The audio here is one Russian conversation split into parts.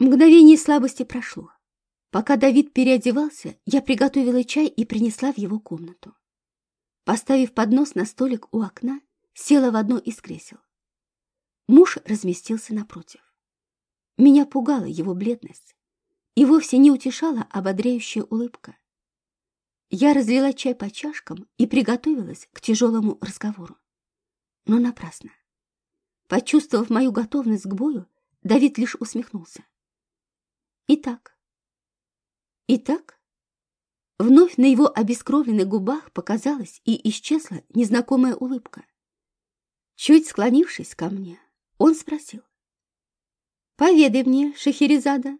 Мгновение слабости прошло. Пока Давид переодевался, я приготовила чай и принесла в его комнату. Поставив поднос на столик у окна, села в одно из кресел. Муж разместился напротив. Меня пугала его бледность и вовсе не утешала ободряющая улыбка. Я разлила чай по чашкам и приготовилась к тяжелому разговору. Но напрасно. Почувствовав мою готовность к бою, Давид лишь усмехнулся. Итак. Итак. Вновь на его обескровленных губах показалась и исчезла незнакомая улыбка. Чуть склонившись ко мне, он спросил. «Поведай мне, Шахерезада,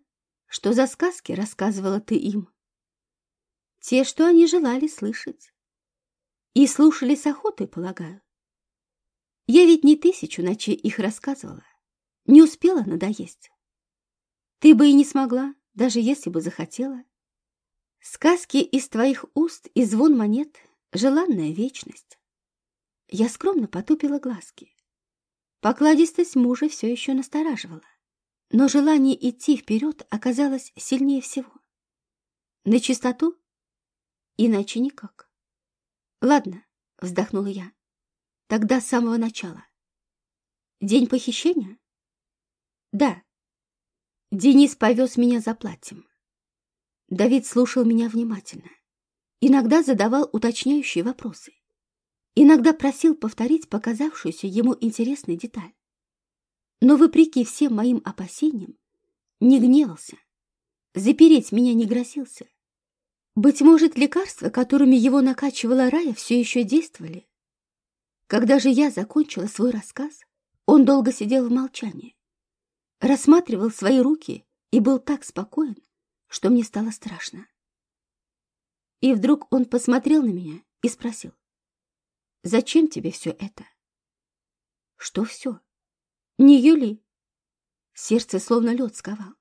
что за сказки рассказывала ты им?» «Те, что они желали слышать. И слушали с охотой, полагаю. Я ведь не тысячу ночей их рассказывала, не успела надоесть. Ты бы и не смогла, даже если бы захотела. Сказки из твоих уст и звон монет — желанная вечность. Я скромно потупила глазки. Покладистость мужа все еще настораживала, но желание идти вперед оказалось сильнее всего. На чистоту? Иначе никак. Ладно, вздохнула я. Тогда с самого начала. День похищения? Да. Денис повез меня за платьем. Давид слушал меня внимательно. Иногда задавал уточняющие вопросы. Иногда просил повторить показавшуюся ему интересной деталь. Но, вопреки всем моим опасениям, не гневался. Запереть меня не грозился. Быть может, лекарства, которыми его накачивала Рая, все еще действовали. Когда же я закончила свой рассказ, он долго сидел в молчании, рассматривал свои руки и был так спокоен, что мне стало страшно. И вдруг он посмотрел на меня и спросил. Зачем тебе все это? Что все? Не Юли. Сердце словно лед сковал.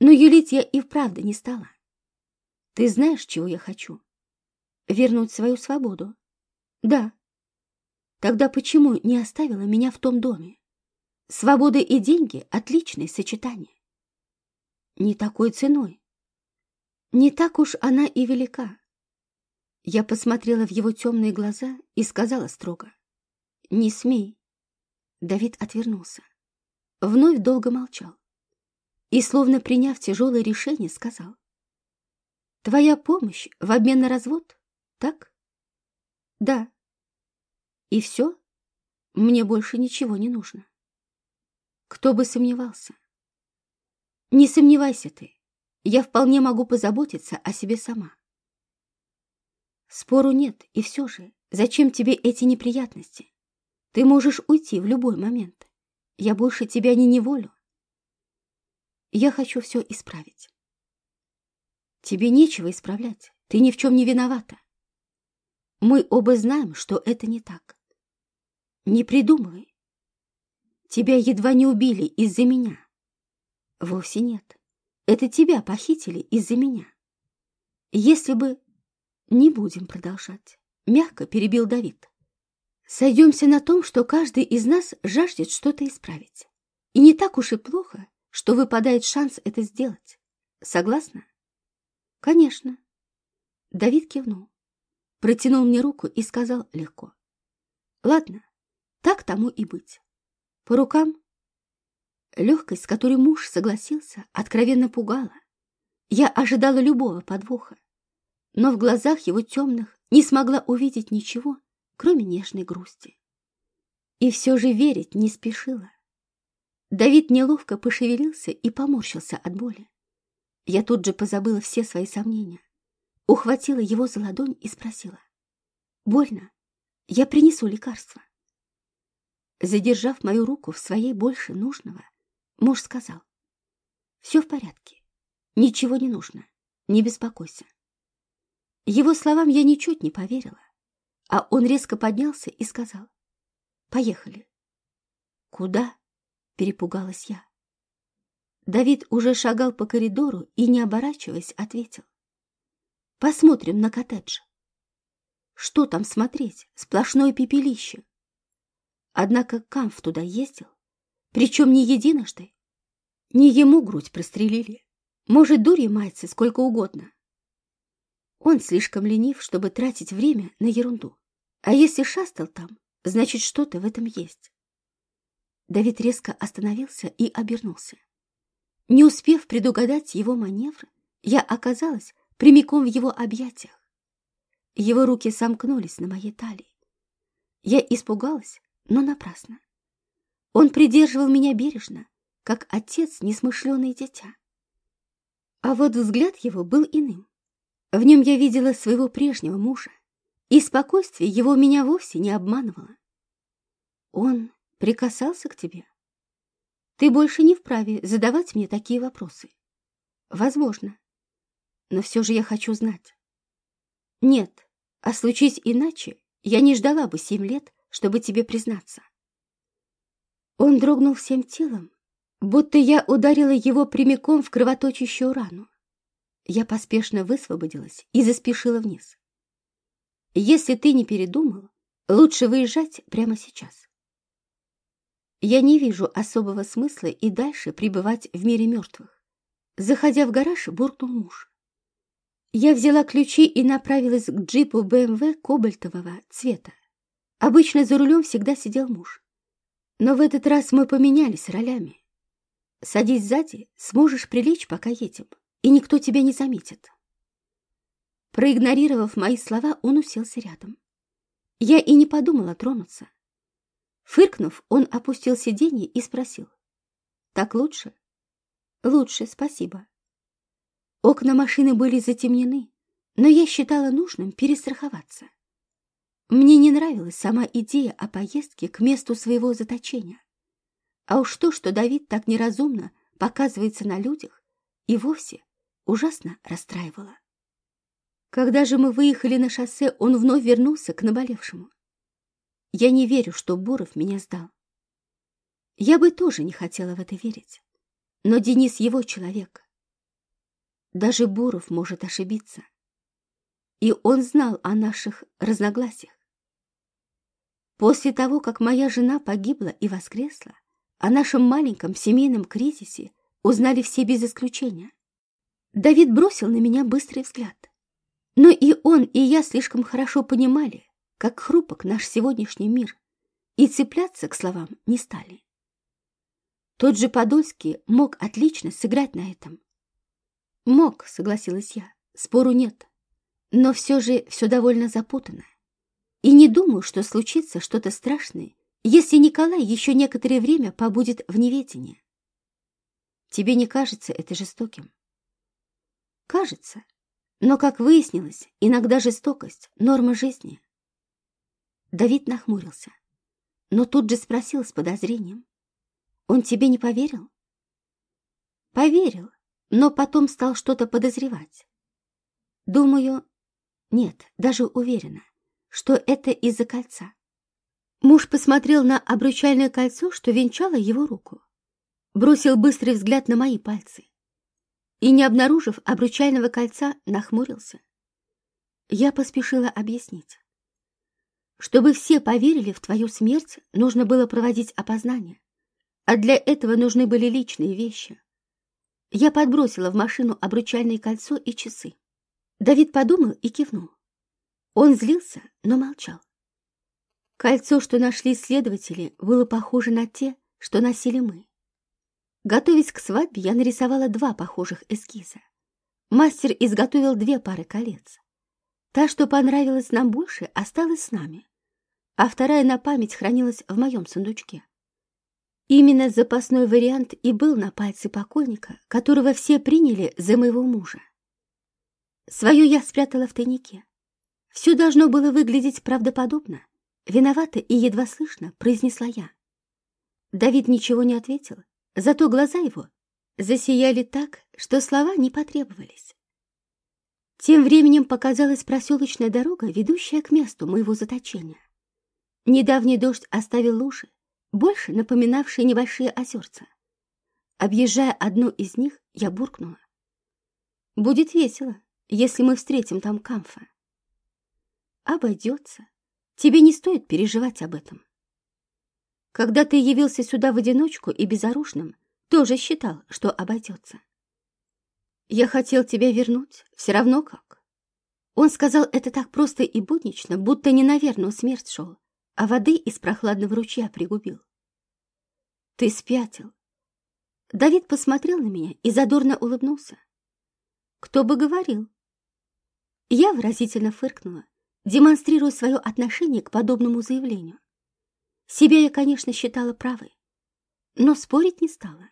Но юлить я и вправду не стала. Ты знаешь, чего я хочу? Вернуть свою свободу? Да. Тогда почему не оставила меня в том доме? Свобода и деньги — отличное сочетание. Не такой ценой. Не так уж она и велика. Я посмотрела в его темные глаза и сказала строго. «Не смей». Давид отвернулся. Вновь долго молчал. И, словно приняв тяжелое решение, сказал. «Твоя помощь в обмен на развод, так?» «Да». «И все? Мне больше ничего не нужно». Кто бы сомневался? «Не сомневайся ты. Я вполне могу позаботиться о себе сама. Спору нет, и все же, зачем тебе эти неприятности? Ты можешь уйти в любой момент. Я больше тебя не неволю. Я хочу все исправить. Тебе нечего исправлять, ты ни в чем не виновата. Мы оба знаем, что это не так. Не придумывай. Тебя едва не убили из-за меня. Вовсе нет. Это тебя похитили из-за меня. Если бы «Не будем продолжать», — мягко перебил Давид. «Сойдемся на том, что каждый из нас жаждет что-то исправить. И не так уж и плохо, что выпадает шанс это сделать. Согласна?» «Конечно». Давид кивнул, протянул мне руку и сказал легко. «Ладно, так тому и быть. По рукам?» Легкость, с которой муж согласился, откровенно пугала. Я ожидала любого подвоха но в глазах его темных не смогла увидеть ничего, кроме нежной грусти. И все же верить не спешила. Давид неловко пошевелился и поморщился от боли. Я тут же позабыла все свои сомнения, ухватила его за ладонь и спросила. «Больно? Я принесу лекарство». Задержав мою руку в своей больше нужного, муж сказал. «Все в порядке. Ничего не нужно. Не беспокойся. Его словам я ничуть не поверила, а он резко поднялся и сказал «Поехали». «Куда?» — перепугалась я. Давид уже шагал по коридору и, не оборачиваясь, ответил «Посмотрим на коттедж». Что там смотреть? Сплошное пепелище. Однако Камф туда ездил, причем не единожды. Не ему грудь прострелили. Может, дурью мается сколько угодно. Он слишком ленив, чтобы тратить время на ерунду. А если шастал там, значит, что-то в этом есть. Давид резко остановился и обернулся. Не успев предугадать его маневр, я оказалась прямиком в его объятиях. Его руки сомкнулись на моей талии. Я испугалась, но напрасно. Он придерживал меня бережно, как отец несмышленое дитя. А вот взгляд его был иным. В нем я видела своего прежнего мужа, и спокойствие его меня вовсе не обманывало. Он прикасался к тебе? Ты больше не вправе задавать мне такие вопросы. Возможно. Но все же я хочу знать. Нет, а случись иначе, я не ждала бы семь лет, чтобы тебе признаться. Он дрогнул всем телом, будто я ударила его прямиком в кровоточащую рану. Я поспешно высвободилась и заспешила вниз. Если ты не передумал, лучше выезжать прямо сейчас. Я не вижу особого смысла и дальше пребывать в мире мертвых. Заходя в гараж, буркнул муж. Я взяла ключи и направилась к джипу БМВ кобальтового цвета. Обычно за рулем всегда сидел муж. Но в этот раз мы поменялись ролями. Садись сзади, сможешь прилечь, пока едем, и никто тебя не заметит. Проигнорировав мои слова, он уселся рядом. Я и не подумала тронуться. Фыркнув, он опустил сиденье и спросил. «Так лучше?» «Лучше, спасибо». Окна машины были затемнены, но я считала нужным перестраховаться. Мне не нравилась сама идея о поездке к месту своего заточения. А уж то, что Давид так неразумно показывается на людях, и вовсе ужасно расстраивало. Когда же мы выехали на шоссе, он вновь вернулся к наболевшему. Я не верю, что Буров меня сдал. Я бы тоже не хотела в это верить. Но Денис его человек. Даже Буров может ошибиться. И он знал о наших разногласиях. После того, как моя жена погибла и воскресла, о нашем маленьком семейном кризисе узнали все без исключения. Давид бросил на меня быстрый взгляд. Но и он, и я слишком хорошо понимали, как хрупок наш сегодняшний мир, и цепляться к словам не стали. Тот же Подольский мог отлично сыграть на этом. Мог, согласилась я, спору нет. Но все же все довольно запутано. И не думаю, что случится что-то страшное, если Николай еще некоторое время побудет в неведении. Тебе не кажется это жестоким? Кажется, но, как выяснилось, иногда жестокость — норма жизни. Давид нахмурился, но тут же спросил с подозрением. «Он тебе не поверил?» «Поверил, но потом стал что-то подозревать. Думаю, нет, даже уверена, что это из-за кольца». Муж посмотрел на обручальное кольцо, что венчало его руку. Бросил быстрый взгляд на мои пальцы и, не обнаружив обручального кольца, нахмурился. Я поспешила объяснить. Чтобы все поверили в твою смерть, нужно было проводить опознание, а для этого нужны были личные вещи. Я подбросила в машину обручальное кольцо и часы. Давид подумал и кивнул. Он злился, но молчал. Кольцо, что нашли следователи, было похоже на те, что носили мы. Готовясь к свадьбе, я нарисовала два похожих эскиза. Мастер изготовил две пары колец. Та, что понравилась нам больше, осталась с нами, а вторая на память хранилась в моем сундучке. Именно запасной вариант и был на пальце покойника, которого все приняли за моего мужа. Свою я спрятала в тайнике. Все должно было выглядеть правдоподобно. Виновата и едва слышно произнесла я. Давид ничего не ответил, Зато глаза его засияли так, что слова не потребовались. Тем временем показалась проселочная дорога, ведущая к месту моего заточения. Недавний дождь оставил лужи, больше напоминавшие небольшие озерца. Объезжая одну из них, я буркнула. «Будет весело, если мы встретим там камфа». «Обойдется. Тебе не стоит переживать об этом». Когда ты явился сюда в одиночку и безоружным, тоже считал, что обойдется. «Я хотел тебя вернуть, все равно как». Он сказал это так просто и буднично, будто не на верную смерть шел, а воды из прохладного ручья пригубил. «Ты спятил». Давид посмотрел на меня и задорно улыбнулся. «Кто бы говорил?» Я выразительно фыркнула, демонстрируя свое отношение к подобному заявлению. Себя я, конечно, считала правой, но спорить не стала,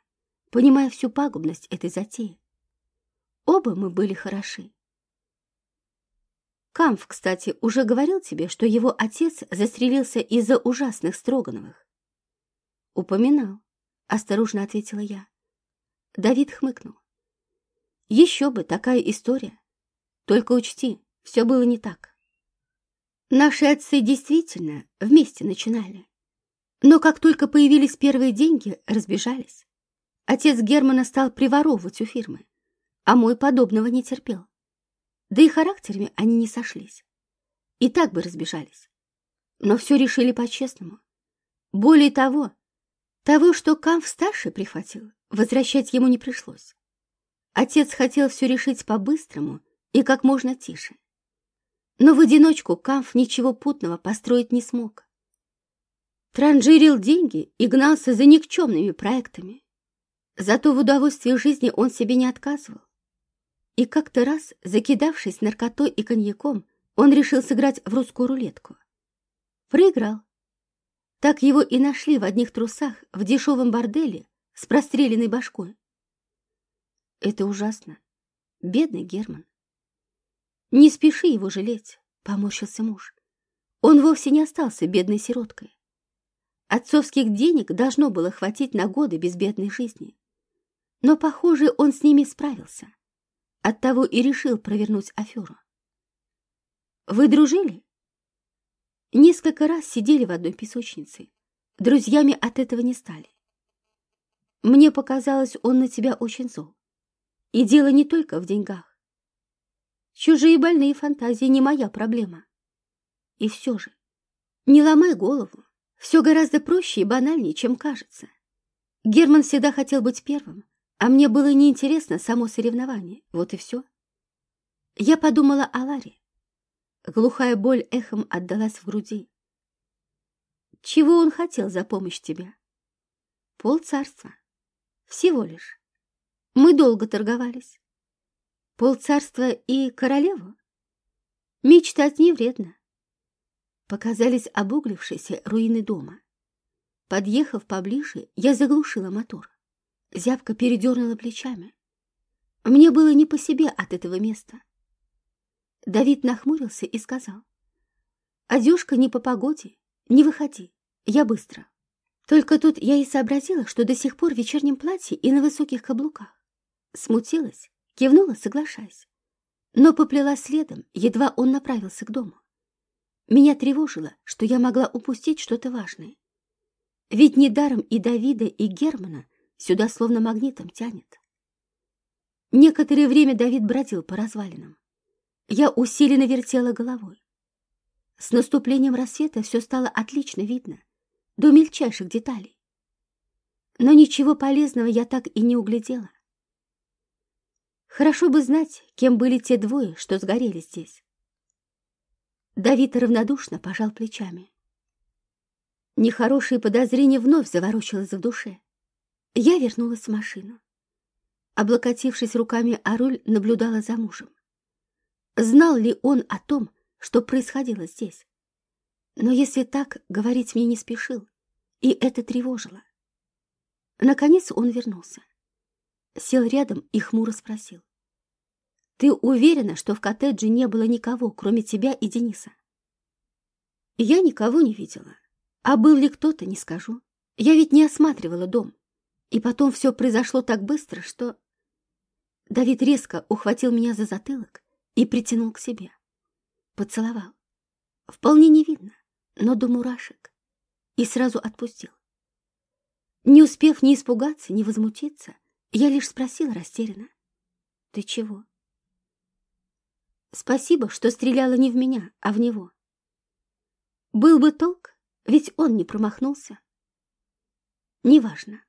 понимая всю пагубность этой затеи. Оба мы были хороши. Камф, кстати, уже говорил тебе, что его отец застрелился из-за ужасных Строгановых. «Упоминал», — осторожно ответила я. Давид хмыкнул. «Еще бы такая история. Только учти, все было не так. Наши отцы действительно вместе начинали. Но как только появились первые деньги, разбежались. Отец Германа стал приворовывать у фирмы, а мой подобного не терпел. Да и характерами они не сошлись. И так бы разбежались. Но все решили по-честному. Более того, того, что Камф-старший прихватил, возвращать ему не пришлось. Отец хотел все решить по-быстрому и как можно тише. Но в одиночку Камф ничего путного построить не смог. Транжирил деньги и гнался за никчемными проектами. Зато в удовольствии жизни он себе не отказывал. И как-то раз, закидавшись наркотой и коньяком, он решил сыграть в русскую рулетку. Проиграл так его и нашли в одних трусах в дешевом борделе с простреленной башкой. Это ужасно. Бедный Герман. Не спеши его жалеть, поморщился муж. Он вовсе не остался бедной сироткой. Отцовских денег должно было хватить на годы безбедной жизни. Но, похоже, он с ними справился. Оттого и решил провернуть аферу. Вы дружили? Несколько раз сидели в одной песочнице. Друзьями от этого не стали. Мне показалось, он на тебя очень зол. И дело не только в деньгах. Чужие больные фантазии не моя проблема. И все же, не ломай голову. Все гораздо проще и банальнее, чем кажется. Герман всегда хотел быть первым, а мне было неинтересно само соревнование. Вот и все. Я подумала о Ларе. Глухая боль эхом отдалась в груди. Чего он хотел за помощь тебя? Пол царства. Всего лишь. Мы долго торговались. Пол царства и королеву? Мечтать не вредно. Показались обуглившиеся руины дома. Подъехав поближе, я заглушила мотор. Зябка передернула плечами. Мне было не по себе от этого места. Давид нахмурился и сказал. «Одежка не по погоде, не выходи, я быстро». Только тут я и сообразила, что до сих пор в вечернем платье и на высоких каблуках. Смутилась, кивнула, соглашаясь. Но поплела следом, едва он направился к дому. Меня тревожило, что я могла упустить что-то важное. Ведь недаром и Давида, и Германа сюда словно магнитом тянет. Некоторое время Давид бродил по развалинам. Я усиленно вертела головой. С наступлением рассвета все стало отлично видно, до мельчайших деталей. Но ничего полезного я так и не углядела. Хорошо бы знать, кем были те двое, что сгорели здесь. Давид равнодушно пожал плечами. Нехорошее подозрение вновь заворочилось в душе. Я вернулась в машину. Облокотившись руками о руль, наблюдала за мужем. Знал ли он о том, что происходило здесь? Но если так, говорить мне не спешил, и это тревожило. Наконец он вернулся. Сел рядом и хмуро спросил. «Ты уверена, что в коттедже не было никого, кроме тебя и Дениса?» «Я никого не видела. А был ли кто-то, не скажу. Я ведь не осматривала дом. И потом все произошло так быстро, что...» Давид резко ухватил меня за затылок и притянул к себе. Поцеловал. Вполне не видно, но до мурашек. И сразу отпустил. Не успев ни испугаться, ни возмутиться, я лишь спросила растерянно. «Ты чего?» «Спасибо, что стреляла не в меня, а в него. Был бы толк, ведь он не промахнулся. Неважно.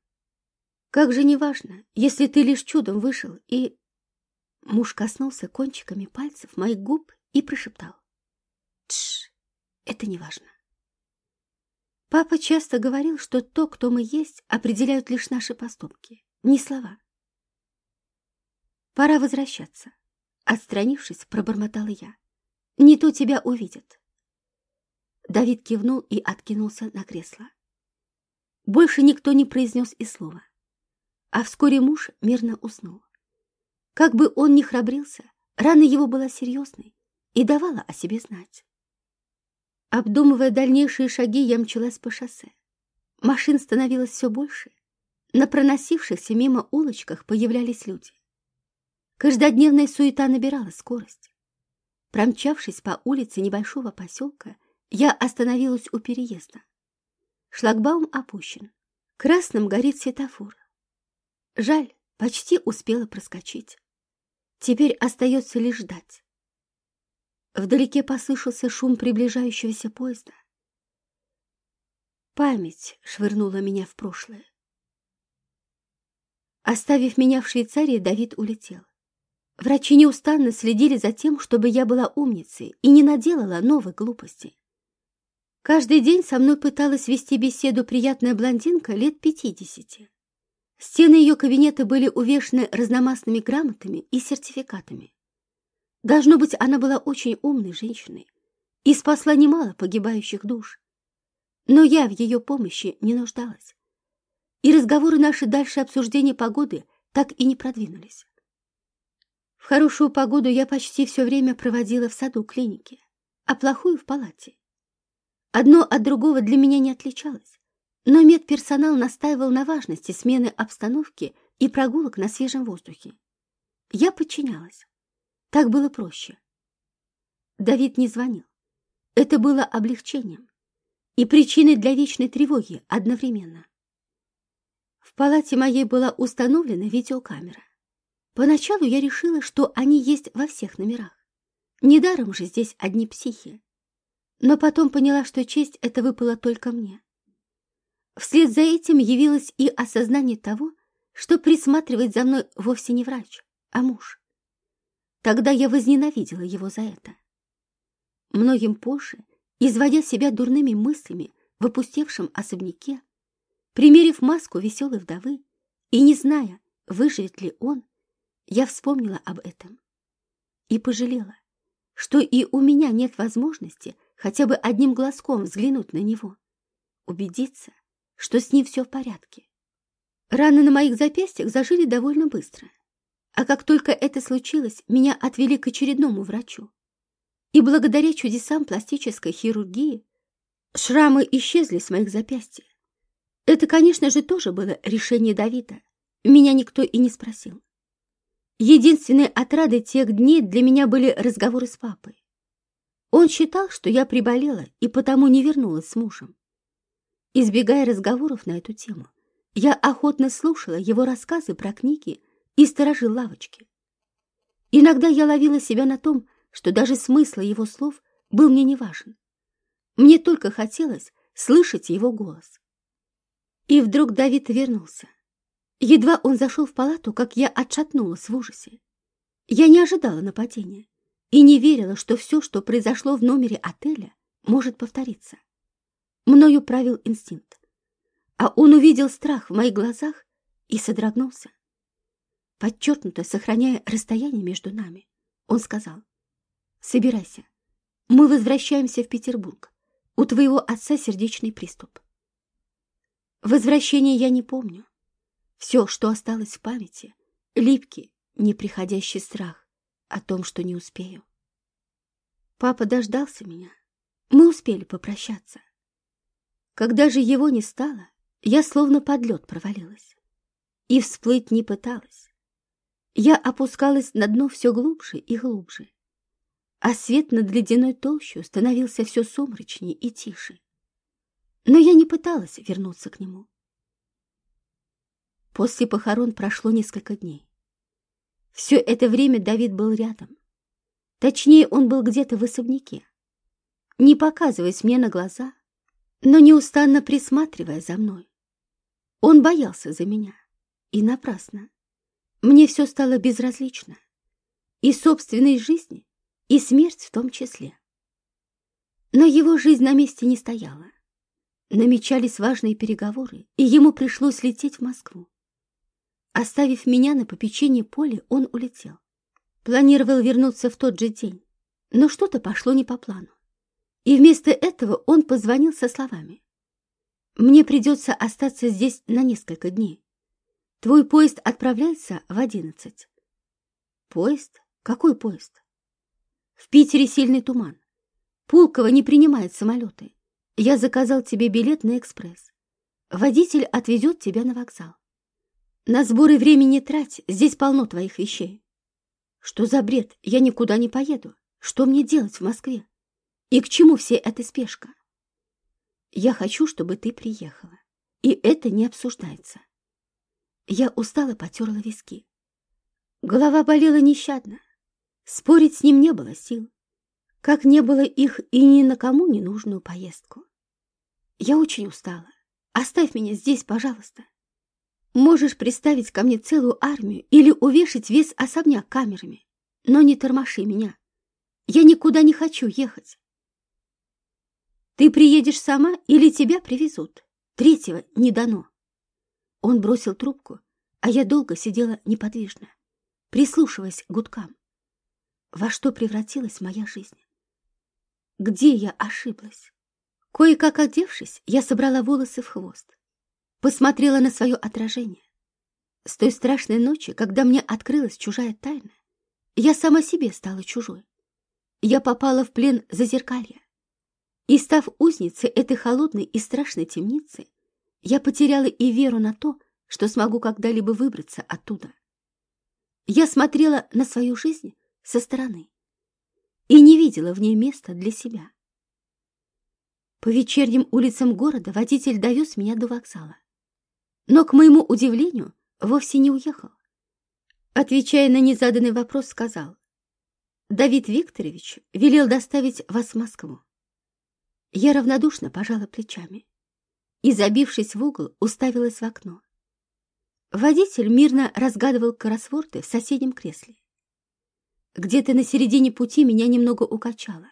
Как же неважно, если ты лишь чудом вышел и... Муж коснулся кончиками пальцев моих губ и прошептал. Тш, это неважно. Папа часто говорил, что то, кто мы есть, определяют лишь наши поступки, не слова. Пора возвращаться. Отстранившись, пробормотала я. Не то тебя увидят. Давид кивнул и откинулся на кресло. Больше никто не произнес и слова. А вскоре муж мирно уснул. Как бы он ни храбрился, рана его была серьезной и давала о себе знать. Обдумывая дальнейшие шаги, я мчалась по шоссе. Машин становилось все больше. На проносившихся мимо улочках появлялись люди. Каждодневная суета набирала скорость. Промчавшись по улице небольшого поселка, я остановилась у переезда. Шлагбаум опущен. Красным горит светофор. Жаль, почти успела проскочить. Теперь остается лишь ждать. Вдалеке послышался шум приближающегося поезда. Память швырнула меня в прошлое. Оставив меня в Швейцарии, Давид улетел. Врачи неустанно следили за тем, чтобы я была умницей и не наделала новой глупости. Каждый день со мной пыталась вести беседу приятная блондинка лет пятидесяти. Стены ее кабинета были увешаны разномастными грамотами и сертификатами. Должно быть, она была очень умной женщиной и спасла немало погибающих душ. Но я в ее помощи не нуждалась. И разговоры наши дальше обсуждения погоды так и не продвинулись. В хорошую погоду я почти все время проводила в саду клиники, а плохую — в палате. Одно от другого для меня не отличалось, но медперсонал настаивал на важности смены обстановки и прогулок на свежем воздухе. Я подчинялась. Так было проще. Давид не звонил. Это было облегчением и причиной для вечной тревоги одновременно. В палате моей была установлена видеокамера. Поначалу я решила, что они есть во всех номерах. Недаром же здесь одни психи. Но потом поняла, что честь это выпала только мне. Вслед за этим явилось и осознание того, что присматривать за мной вовсе не врач, а муж. Тогда я возненавидела его за это. Многим позже, изводя себя дурными мыслями в опустевшем особняке, примерив маску веселой вдовы и не зная, выживет ли он, я вспомнила об этом и пожалела, что и у меня нет возможности хотя бы одним глазком взглянуть на него, убедиться, что с ним все в порядке. Раны на моих запястьях зажили довольно быстро. А как только это случилось, меня отвели к очередному врачу. И благодаря чудесам пластической хирургии шрамы исчезли с моих запястьев. Это, конечно же, тоже было решение Давида. Меня никто и не спросил. Единственной отрадой тех дней для меня были разговоры с папой. Он считал, что я приболела и потому не вернулась с мужем. Избегая разговоров на эту тему, я охотно слушала его рассказы про книги и сторожил лавочки. Иногда я ловила себя на том, что даже смысл его слов был мне не важен. Мне только хотелось слышать его голос. И вдруг Давид вернулся. Едва он зашел в палату, как я отшатнулась в ужасе. Я не ожидала нападения и не верила, что все, что произошло в номере отеля, может повториться. Мною правил инстинкт. А он увидел страх в моих глазах и содрогнулся подчеркнуто сохраняя расстояние между нами, он сказал, «Собирайся, мы возвращаемся в Петербург. У твоего отца сердечный приступ». Возвращения я не помню. Все, что осталось в памяти, липкий, неприходящий страх о том, что не успею. Папа дождался меня. Мы успели попрощаться. Когда же его не стало, я словно под лед провалилась. И всплыть не пыталась. Я опускалась на дно все глубже и глубже, а свет над ледяной толщей становился все сумрачнее и тише. Но я не пыталась вернуться к нему. После похорон прошло несколько дней. Все это время Давид был рядом. Точнее, он был где-то в особняке, не показываясь мне на глаза, но неустанно присматривая за мной. Он боялся за меня И напрасно. Мне все стало безразлично. И собственной жизни, и смерть в том числе. Но его жизнь на месте не стояла. Намечались важные переговоры, и ему пришлось лететь в Москву. Оставив меня на попечении поля, он улетел. Планировал вернуться в тот же день, но что-то пошло не по плану. И вместо этого он позвонил со словами. «Мне придется остаться здесь на несколько дней. Твой поезд отправляется в одиннадцать». «Поезд? Какой поезд?» «В Питере сильный туман. Пулково не принимает самолеты. Я заказал тебе билет на экспресс. Водитель отвезет тебя на вокзал. На сборы времени трать, здесь полно твоих вещей. Что за бред? Я никуда не поеду. Что мне делать в Москве? И к чему все эта спешка? Я хочу, чтобы ты приехала. И это не обсуждается. Я устало потерла виски. Голова болела нещадно. Спорить с ним не было сил. Как не было их и ни на кому не нужную поездку. Я очень устала. Оставь меня здесь, пожалуйста. Можешь приставить ко мне целую армию или увешать весь особняк камерами, но не тормоши меня. Я никуда не хочу ехать. Ты приедешь сама или тебя привезут? Третьего не дано. Он бросил трубку, а я долго сидела неподвижно, прислушиваясь к гудкам. Во что превратилась моя жизнь? Где я ошиблась? Кое-как одевшись, я собрала волосы в хвост, посмотрела на свое отражение. С той страшной ночи, когда мне открылась чужая тайна, я сама себе стала чужой. Я попала в плен зазеркалья. И, став узницей этой холодной и страшной темницы, я потеряла и веру на то, что смогу когда-либо выбраться оттуда. Я смотрела на свою жизнь со стороны и не видела в ней места для себя. По вечерним улицам города водитель довез меня до вокзала. Но, к моему удивлению, вовсе не уехал. Отвечая на незаданный вопрос, сказал, «Давид Викторович велел доставить вас в Москву. Я равнодушно пожала плечами и, забившись в угол, уставилась в окно. Водитель мирно разгадывал кроссворды в соседнем кресле. Где-то на середине пути меня немного укачало.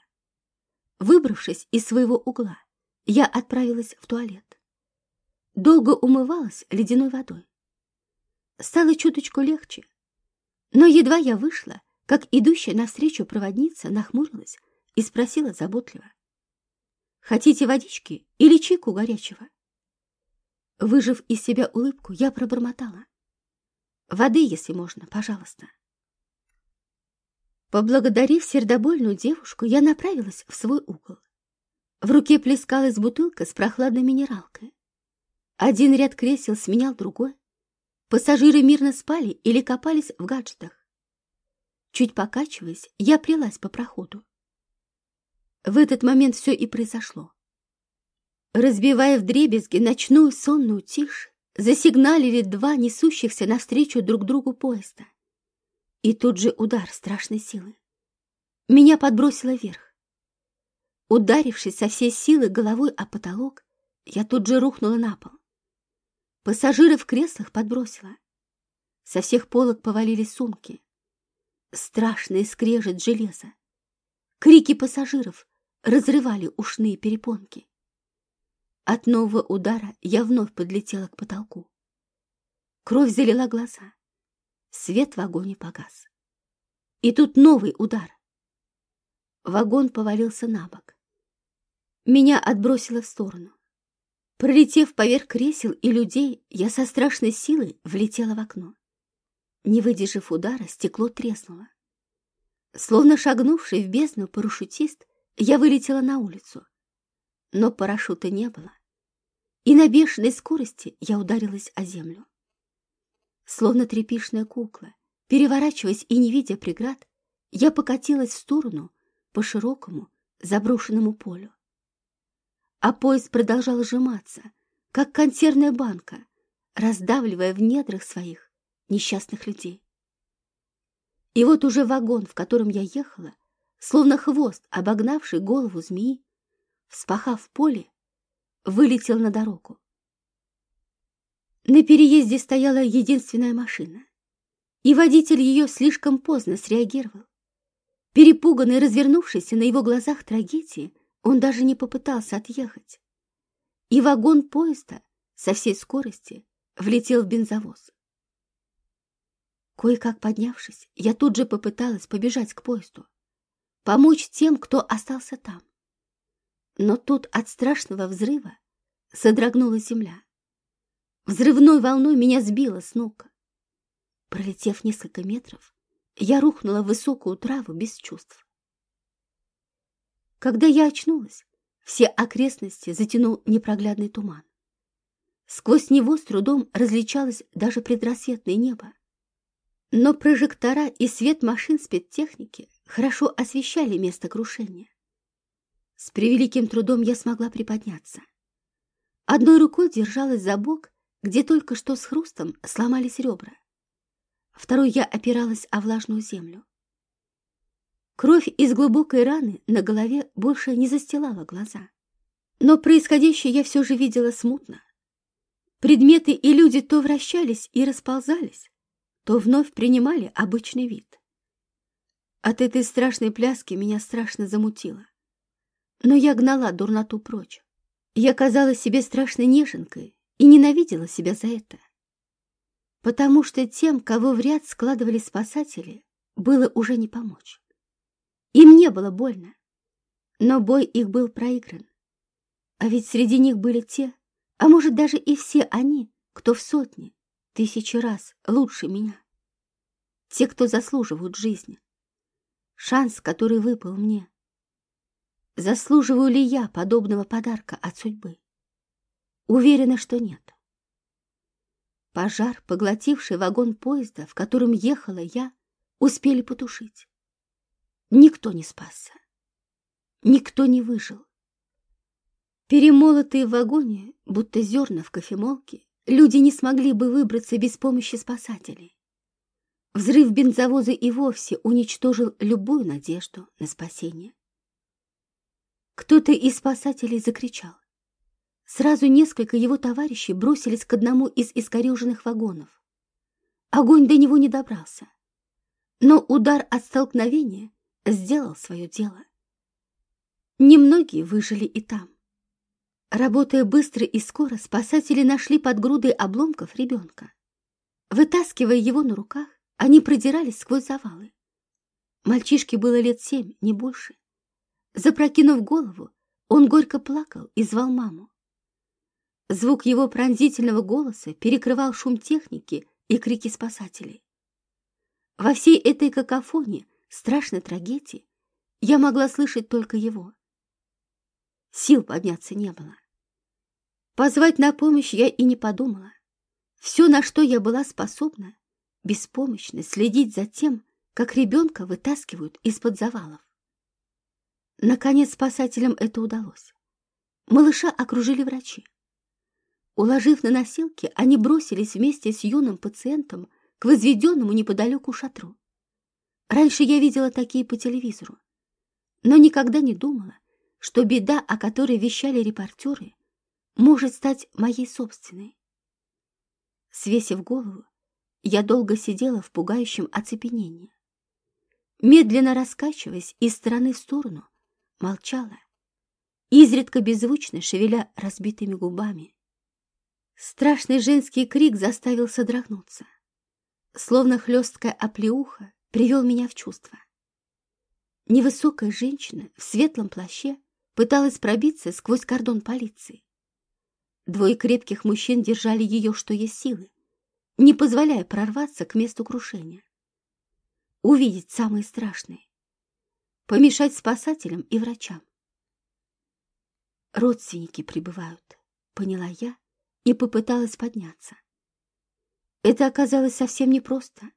Выбравшись из своего угла, я отправилась в туалет. Долго умывалась ледяной водой. Стало чуточку легче, но едва я вышла, как идущая навстречу проводница нахмурилась и спросила заботливо. Хотите водички или чайку горячего? Выжив из себя улыбку, я пробормотала. Воды, если можно, пожалуйста. Поблагодарив сердобольную девушку, я направилась в свой угол. В руке плескалась бутылка с прохладной минералкой. Один ряд кресел сменял другой. Пассажиры мирно спали или копались в гаджетах. Чуть покачиваясь, я плелась по проходу. В этот момент все и произошло. Разбивая вдребезги ночную сонную тишь, засигналили два несущихся навстречу друг другу поезда. И тут же удар страшной силы. Меня подбросило вверх. Ударившись со всей силы головой о потолок, я тут же рухнула на пол. Пассажиры в креслах подбросила. Со всех полок повалились сумки. Страшный скрежет железа. Крики пассажиров, разрывали ушные перепонки. От нового удара я вновь подлетела к потолку. Кровь залила глаза. Свет в вагоне погас. И тут новый удар. Вагон повалился на бок. Меня отбросило в сторону. Пролетев поверх кресел и людей, я со страшной силой влетела в окно. Не выдержав удара, стекло треснуло. Словно шагнувший в бездну парашютист, я вылетела на улицу, но парашюта не было, и на бешеной скорости я ударилась о землю. Словно тряпишная кукла, переворачиваясь и не видя преград, я покатилась в сторону по широкому заброшенному полю. А поезд продолжал сжиматься, как консервная банка, раздавливая в недрах своих несчастных людей. И вот уже вагон, в котором я ехала, словно хвост, обогнавший голову змеи, вспахав поле, вылетел на дорогу. На переезде стояла единственная машина, и водитель ее слишком поздно среагировал. Перепуганный, развернувшийся на его глазах трагедии, он даже не попытался отъехать. И вагон поезда со всей скорости влетел в бензовоз. Кое-как поднявшись, я тут же попыталась побежать к поезду, помочь тем, кто остался там. Но тут от страшного взрыва содрогнулась земля. Взрывной волной меня сбило с ног. Пролетев несколько метров, я рухнула в высокую траву без чувств. Когда я очнулась, все окрестности затянул непроглядный туман. Сквозь него с трудом различалось даже предрассветное небо. Но прожектора и свет машин спецтехники хорошо освещали место крушения. С превеликим трудом я смогла приподняться. Одной рукой держалась за бок где только что с хрустом сломались ребра. Второй я опиралась о влажную землю. Кровь из глубокой раны на голове больше не застилала глаза. Но происходящее я все же видела смутно. Предметы и люди то вращались и расползались, то вновь принимали обычный вид. От этой страшной пляски меня страшно замутило. Но я гнала дурноту прочь. Я казалась себе страшной неженкой, и ненавидела себя за это. Потому что тем, кого в ряд складывали спасатели, было уже не помочь. Им не было больно, но бой их был проигран. А ведь среди них были те, а может даже и все они, кто в сотни, тысячи раз лучше меня. Те, кто заслуживают жизни. Шанс, который выпал мне. Заслуживаю ли я подобного подарка от судьбы? Уверена, что нет. Пожар, поглотивший вагон поезда, в котором ехала я, успели потушить. Никто не спасся. Никто не выжил. Перемолотые в вагоне, будто зерна в кофемолке, люди не смогли бы выбраться без помощи спасателей. Взрыв бензовоза и вовсе уничтожил любую надежду на спасение. Кто-то из спасателей закричал. Сразу несколько его товарищей бросились к одному из искореженных вагонов. Огонь до него не добрался. Но удар от столкновения сделал свое дело. Немногие выжили и там. Работая быстро и скоро, спасатели нашли под грудой обломков ребенка. Вытаскивая его на руках, они продирались сквозь завалы. Мальчишке было лет семь, не больше. Запрокинув голову, он горько плакал и звал маму. Звук его пронзительного голоса перекрывал шум техники и крики спасателей. Во всей этой какофонии страшной трагедии я могла слышать только его. Сил подняться не было. Позвать на помощь я и не подумала. Все, на что я была способна, беспомощно следить за тем, как ребенка вытаскивают из-под завалов. Наконец спасателям это удалось. Малыша окружили врачи. Уложив на носилки, они бросились вместе с юным пациентом к возведенному неподалеку шатру. Раньше я видела такие по телевизору, но никогда не думала, что беда, о которой вещали репортеры, может стать моей собственной. Свесив голову, я долго сидела в пугающем оцепенении. Медленно раскачиваясь из стороны в сторону, молчала, изредка беззвучно шевеля разбитыми губами. Страшный женский крик заставил содрогнуться. Словно хлесткая оплеуха привел меня в чувство. Невысокая женщина в светлом плаще пыталась пробиться сквозь кордон полиции. Двое крепких мужчин держали ее, что есть силы, не позволяя прорваться к месту крушения. Увидеть самое страшное. Помешать спасателям и врачам. Родственники прибывают, поняла я, и попыталась подняться. Это оказалось совсем непросто.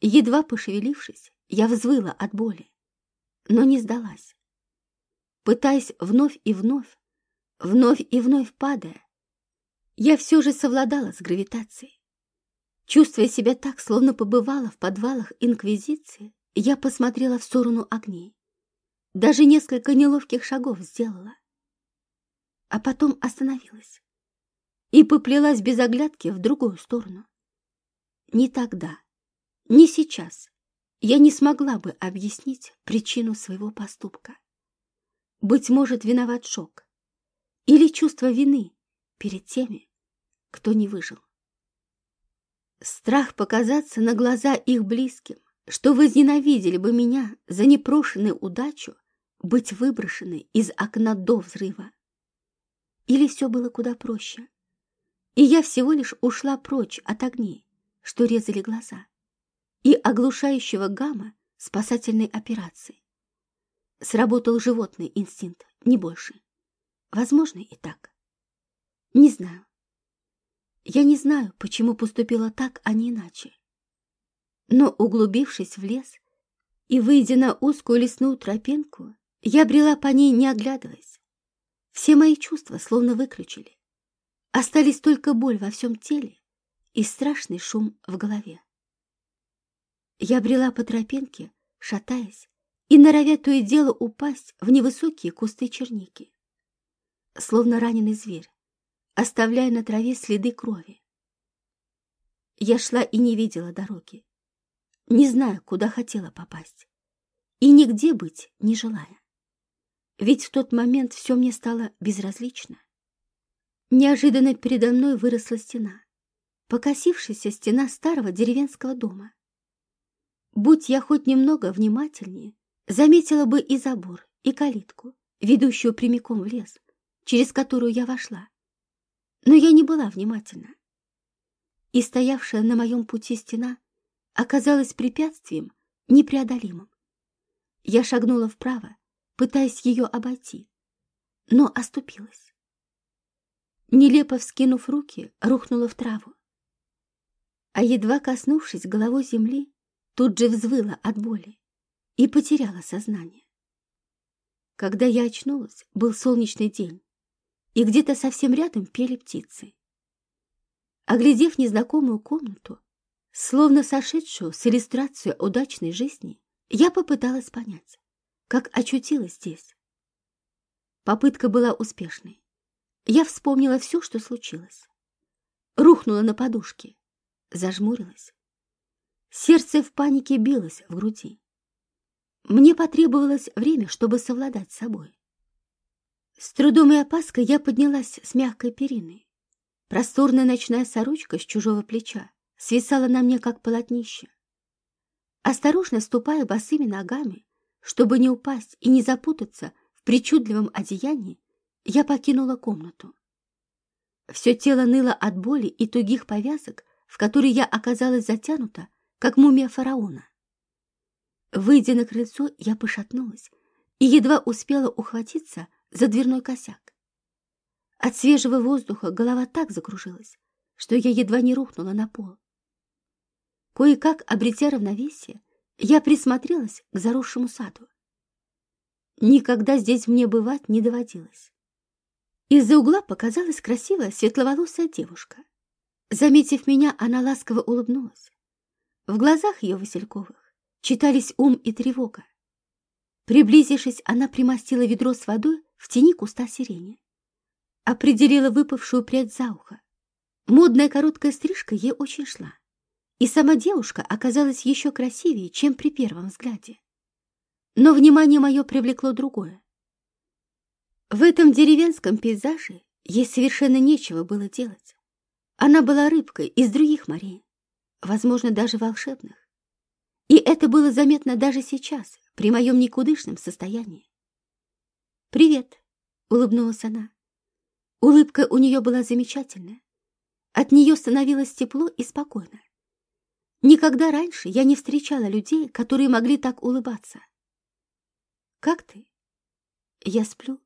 Едва пошевелившись, я взвыла от боли, но не сдалась. Пытаясь вновь и вновь, вновь и вновь падая, я все же совладала с гравитацией. Чувствуя себя так, словно побывала в подвалах Инквизиции, я посмотрела в сторону огней. Даже несколько неловких шагов сделала. А потом остановилась и поплелась без оглядки в другую сторону. Не тогда, не сейчас я не смогла бы объяснить причину своего поступка. Быть может, виноват шок или чувство вины перед теми, кто не выжил. Страх показаться на глаза их близким, что возненавидели бы меня за непрошенную удачу быть выброшенной из окна до взрыва. Или все было куда проще, и я всего лишь ушла прочь от огней, что резали глаза, и оглушающего гамма спасательной операции. Сработал животный инстинкт, не больше. Возможно и так. Не знаю. Я не знаю, почему поступила так, а не иначе. Но, углубившись в лес и выйдя на узкую лесную тропинку, я брела по ней, не оглядываясь. Все мои чувства словно выключили. Остались только боль во всем теле и страшный шум в голове. Я брела по тропинке, шатаясь, и норовя то и дело упасть в невысокие кусты черники. Словно раненый зверь, оставляя на траве следы крови. Я шла и не видела дороги, не зная, куда хотела попасть, и нигде быть не желая. Ведь в тот момент все мне стало безразлично. Неожиданно передо мной выросла стена, покосившаяся стена старого деревенского дома. Будь я хоть немного внимательнее, Заметила бы и забор, и калитку, ведущую прямиком в лес, через которую я вошла. Но я не была внимательна. И стоявшая на моем пути стена оказалась препятствием непреодолимым. Я шагнула вправо, пытаясь ее обойти, но оступилась. Нелепо вскинув руки, рухнула в траву. А едва коснувшись головой земли, тут же взвыла от боли и потеряла сознание. Когда я очнулась, был солнечный день, и где-то совсем рядом пели птицы. Оглядев незнакомую комнату, словно сошедшую с иллюстрацией удачной жизни, я попыталась понять, как очутилась здесь. Попытка была успешной. Я вспомнила все, что случилось. Рухнула на подушке, зажмурилась. Сердце в панике билось в груди. Мне потребовалось время, чтобы совладать с собой. С трудом и опаской я поднялась с мягкой периной. Просторная ночная сорочка с чужого плеча свисала на мне, как полотнище. Осторожно ступая босыми ногами, чтобы не упасть и не запутаться в причудливом одеянии, я покинула комнату. Все тело ныло от боли и тугих повязок, в которые я оказалась затянута, как мумия фараона. Выйдя на крыльцо, я пошатнулась и едва успела ухватиться за дверной косяк. От свежего воздуха голова так закружилась, что я едва не рухнула на пол. Кое-как, обретя равновесие, я присмотрелась к заросшему саду. Никогда здесь мне бывать не доводилось. Из-за угла показалась красивая светловолосая девушка. Заметив меня, она ласково улыбнулась. В глазах ее Васильковых читались ум и тревога. Приблизившись, она примостила ведро с водой в тени куста сирени. Определила выпавшую прядь за ухо. Модная короткая стрижка ей очень шла. И сама девушка оказалась еще красивее, чем при первом взгляде. Но внимание мое привлекло другое. В этом деревенском пейзаже ей совершенно нечего было делать. Она была рыбкой из других морей, возможно, даже волшебных. И это было заметно даже сейчас, при моем никудышном состоянии. «Привет», — улыбнулась она. Улыбка у нее была замечательная. От нее становилось тепло и спокойно. Никогда раньше я не встречала людей, которые могли так улыбаться. «Как ты?» «Я сплю».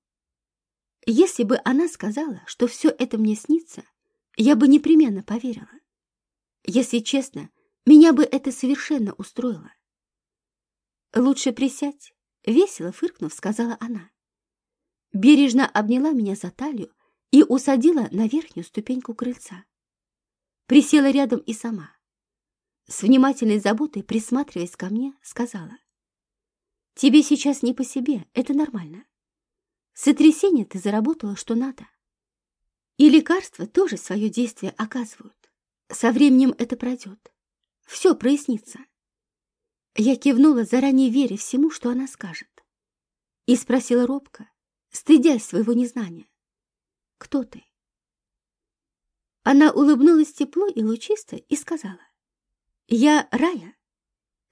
Если бы она сказала, что все это мне снится, я бы непременно поверила. Если честно, меня бы это совершенно устроило. «Лучше присядь», — весело фыркнув, сказала она. Бережно обняла меня за талию и усадила на верхнюю ступеньку крыльца. Присела рядом и сама. С внимательной заботой, присматриваясь ко мне, сказала. «Тебе сейчас не по себе, это нормально. Сотрясение ты заработала, что надо. И лекарства тоже свое действие оказывают. Со временем это пройдет. Все прояснится. Я кивнула, заранее веря всему, что она скажет. И спросила робко, стыдясь своего незнания. «Кто ты?» Она улыбнулась тепло и лучисто и сказала. «Я Рая.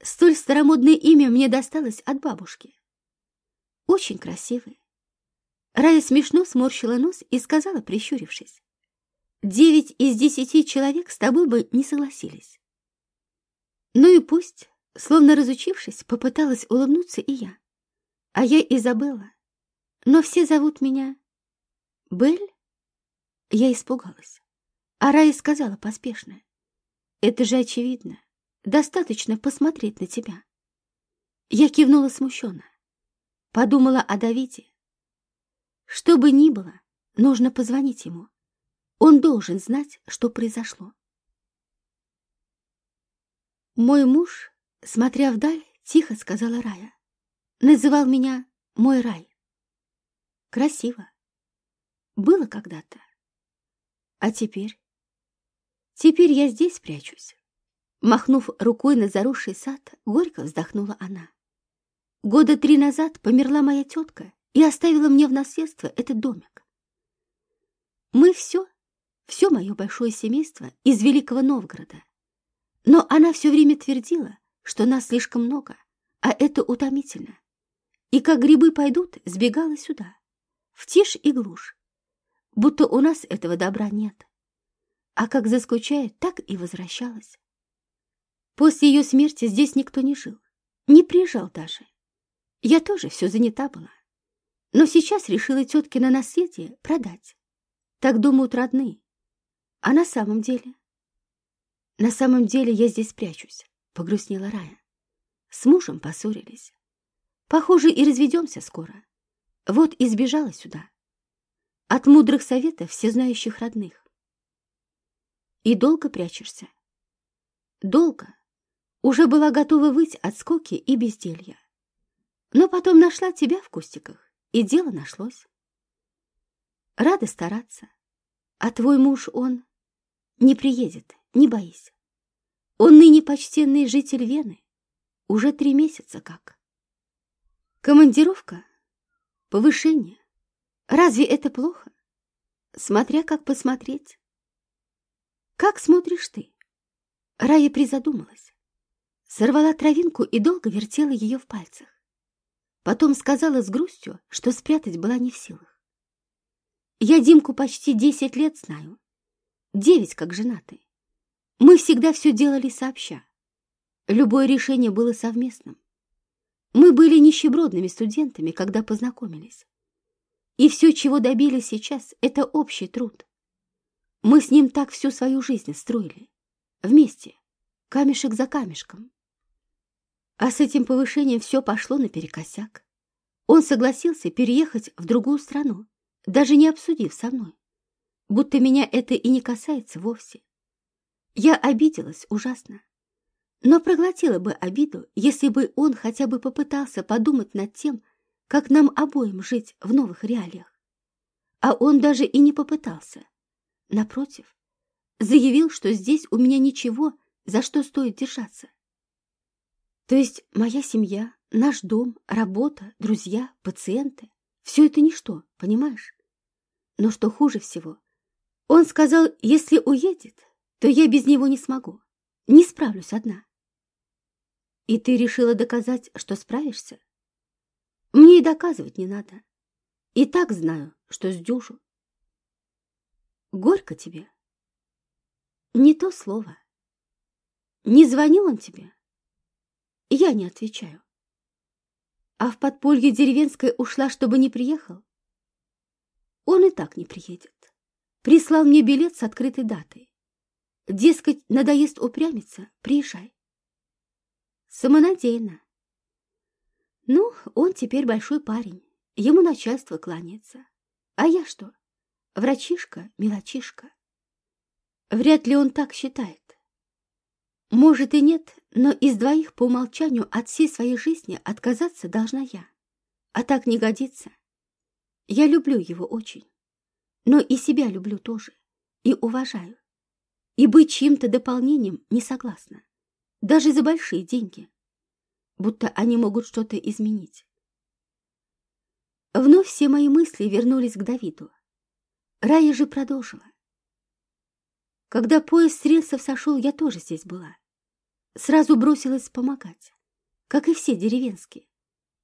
Столь старомодное имя мне досталось от бабушки. Очень красивое. Рая смешно сморщила нос и сказала, прищурившись. «Девять из десяти человек с тобой бы не согласились». Ну и пусть, словно разучившись, попыталась улыбнуться и я. А я Изабелла. Но все зовут меня Белль. Я испугалась. А Рая сказала поспешно. Это же очевидно. Достаточно посмотреть на тебя. Я кивнула смущенно. Подумала о Давиде. Что бы ни было, нужно позвонить ему. Он должен знать, что произошло. Мой муж, смотря вдаль, тихо сказала Рая, называл меня мой рай. Красиво. Было когда-то. А теперь? Теперь я здесь прячусь. Махнув рукой на заросший сад, горько вздохнула она. Года три назад померла моя тетка и оставила мне в наследство этот домик. Мы все, все мое большое семейство из Великого Новгорода. Но она все время твердила, что нас слишком много, а это утомительно. И как грибы пойдут, сбегала сюда, в тишь и глушь, будто у нас этого добра нет. А как заскучает, так и возвращалась. После ее смерти здесь никто не жил, не приезжал даже. Я тоже все занята была. Но сейчас решила тетки на наследие продать. Так думают родные. А на самом деле? На самом деле я здесь прячусь, погрустнела Рая. С мужем поссорились. Похоже, и разведемся скоро. Вот и сбежала сюда. От мудрых советов всезнающих родных. И долго прячешься? Долго уже была готова выть от скуки и безделья. Но потом нашла тебя в кустиках, и дело нашлось. Рада стараться. А твой муж, он не приедет, не боись. Он ныне почтенный житель Вены, уже три месяца как. Командировка, повышение. Разве это плохо? Смотря как посмотреть. Как смотришь ты? Рая призадумалась сорвала травинку и долго вертела ее в пальцах. Потом сказала с грустью, что спрятать была не в силах. Я Димку почти десять лет знаю. Девять как женатый. Мы всегда все делали сообща. Любое решение было совместным. Мы были нищебродными студентами, когда познакомились. И все, чего добились сейчас, это общий труд. Мы с ним так всю свою жизнь строили. Вместе, камешек за камешком. А с этим повышением все пошло наперекосяк. Он согласился переехать в другую страну, даже не обсудив со мной, будто меня это и не касается вовсе. Я обиделась ужасно, но проглотила бы обиду, если бы он хотя бы попытался подумать над тем, как нам обоим жить в новых реалиях. А он даже и не попытался. Напротив, заявил, что здесь у меня ничего, за что стоит держаться. То есть моя семья, наш дом, работа, друзья, пациенты — все это ничто, понимаешь? Но что хуже всего, он сказал, если уедет, то я без него не смогу, не справлюсь одна. И ты решила доказать, что справишься? Мне и доказывать не надо. И так знаю, что сдюжу. Горько тебе? Не то слово. Не звонил он тебе? Я не отвечаю. А в подполье деревенской ушла, чтобы не приехал? Он и так не приедет. Прислал мне билет с открытой датой. Дескать, надоест упрямиться, приезжай. Самонадеянно. Ну, он теперь большой парень, ему начальство кланяется. А я что? Врачишка, мелочишка. Вряд ли он так считает. Может и нет, но из двоих по умолчанию от всей своей жизни отказаться должна я. А так не годится. Я люблю его очень. но и себя люблю тоже, и уважаю. И быть чьим-то дополнением не согласна, даже за большие деньги, будто они могут что-то изменить. Вновь все мои мысли вернулись к Давиду. Рая же продолжила. Когда поезд с рельсов сошел, я тоже здесь была. Сразу бросилась помогать, как и все деревенские.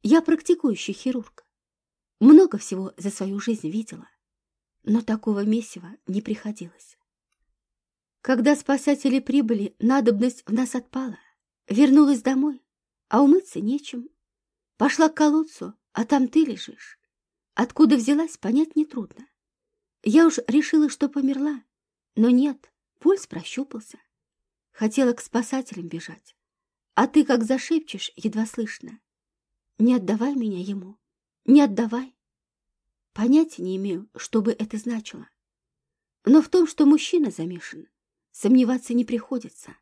Я практикующий хирург. Много всего за свою жизнь видела, но такого месива не приходилось. Когда спасатели прибыли, надобность в нас отпала. Вернулась домой, а умыться нечем. Пошла к колодцу, а там ты лежишь. Откуда взялась, понять нетрудно. Я уж решила, что померла, но нет, пульс прощупался. Хотела к спасателям бежать, а ты как зашепчешь, едва слышно. Не отдавай меня ему, не отдавай. Понятия не имею, что бы это значило. Но в том, что мужчина замешан, сомневаться не приходится.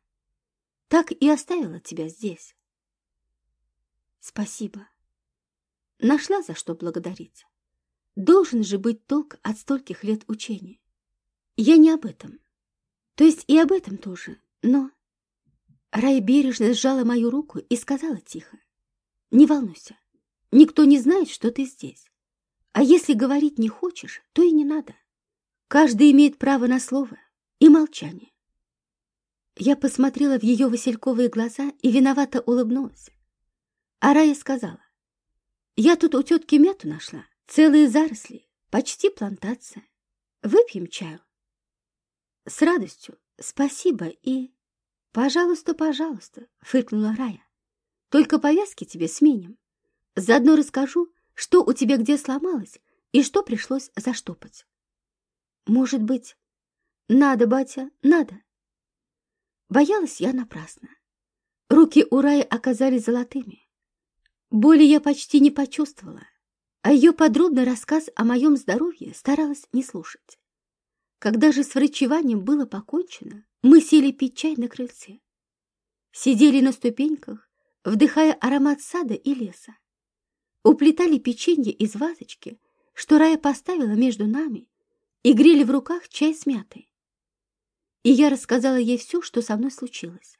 Так и оставила тебя здесь. Спасибо. Нашла за что благодарить. Должен же быть толк от стольких лет учения. Я не об этом. То есть и об этом тоже, но... Рай бережно сжала мою руку и сказала тихо. Не волнуйся, никто не знает, что ты здесь. А если говорить не хочешь, то и не надо. Каждый имеет право на слово и молчание. Я посмотрела в ее васильковые глаза и виновато улыбнулась. А Рая сказала, «Я тут у тетки мяту нашла, целые заросли, почти плантация. Выпьем чаю?» «С радостью, спасибо и...» «Пожалуйста, пожалуйста», — фыркнула Рая. «Только повязки тебе сменим. Заодно расскажу, что у тебя где сломалось и что пришлось заштопать». «Может быть...» «Надо, батя, надо», Боялась я напрасно. Руки у Раи оказались золотыми. Боли я почти не почувствовала, а ее подробный рассказ о моем здоровье старалась не слушать. Когда же с врачеванием было покончено, мы сели пить чай на крыльце. Сидели на ступеньках, вдыхая аромат сада и леса. Уплетали печенье из вазочки, что Рая поставила между нами, и грели в руках чай с мятой и я рассказала ей все, что со мной случилось.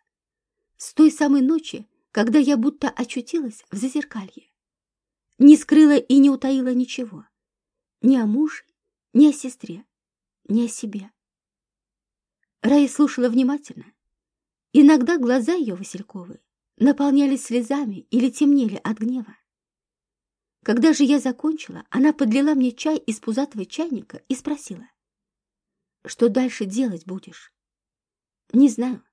С той самой ночи, когда я будто очутилась в зазеркалье. Не скрыла и не утаила ничего. Ни о муже, ни о сестре, ни о себе. Рая слушала внимательно. Иногда глаза ее Васильковы наполнялись слезами или темнели от гнева. Когда же я закончила, она подлила мне чай из пузатого чайника и спросила, «Что дальше делать будешь?» Не знаю.